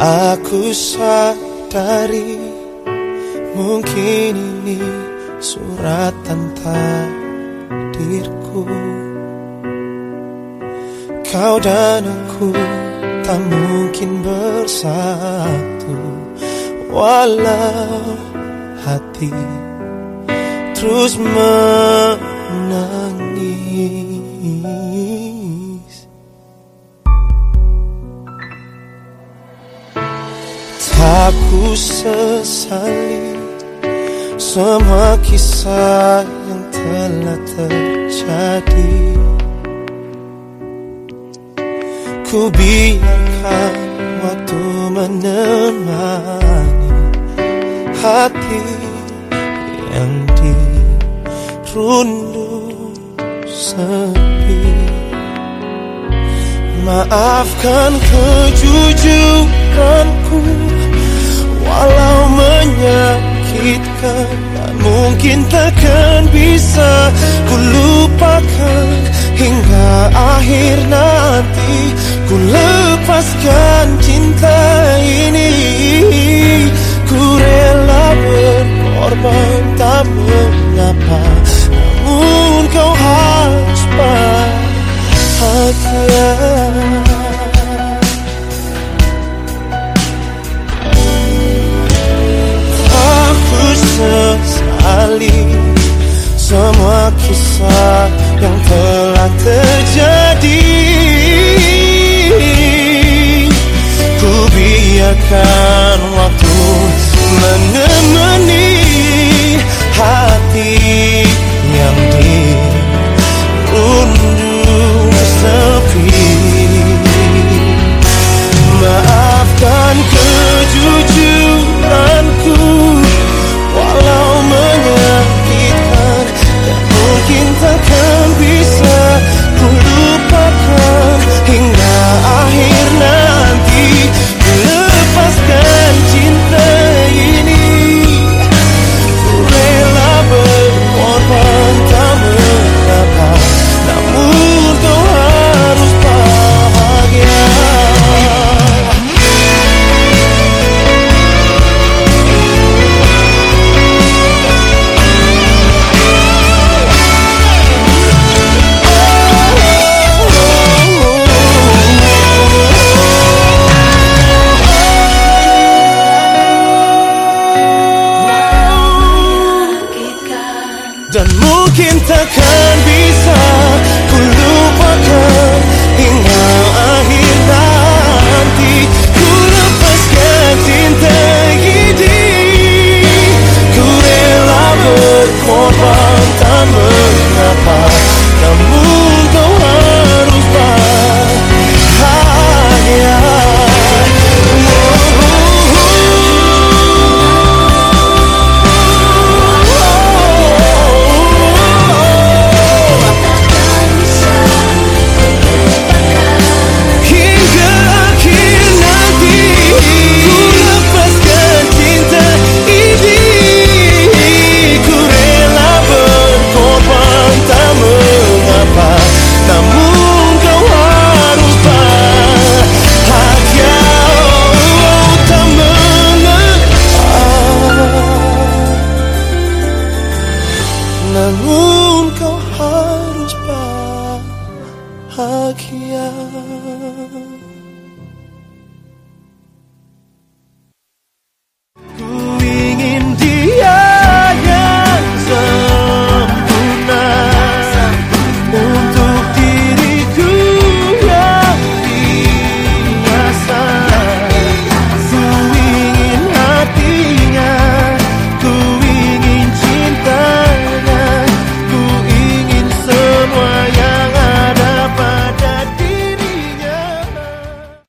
Aku sadari Mungkin ini suratan takdirku. Kau dan aku tak mungkin bersatu Walau hati terus menangis Tak ku sesali semua kisah yang telah terjadi. Ku biarkan waktu menemani hati yang dirundung sepi. Maafkan kejujuranku Walau menyakitkan Dan mungkin takkan bisa Ku lupakan hingga akhir nanti. Ku lepaskan cinta ini. Ku rela berkorban tak mengapa. Namun kau harus bahagia kisah yang telah terjadi mungkin takkan bisa Namun kau harus bahagia.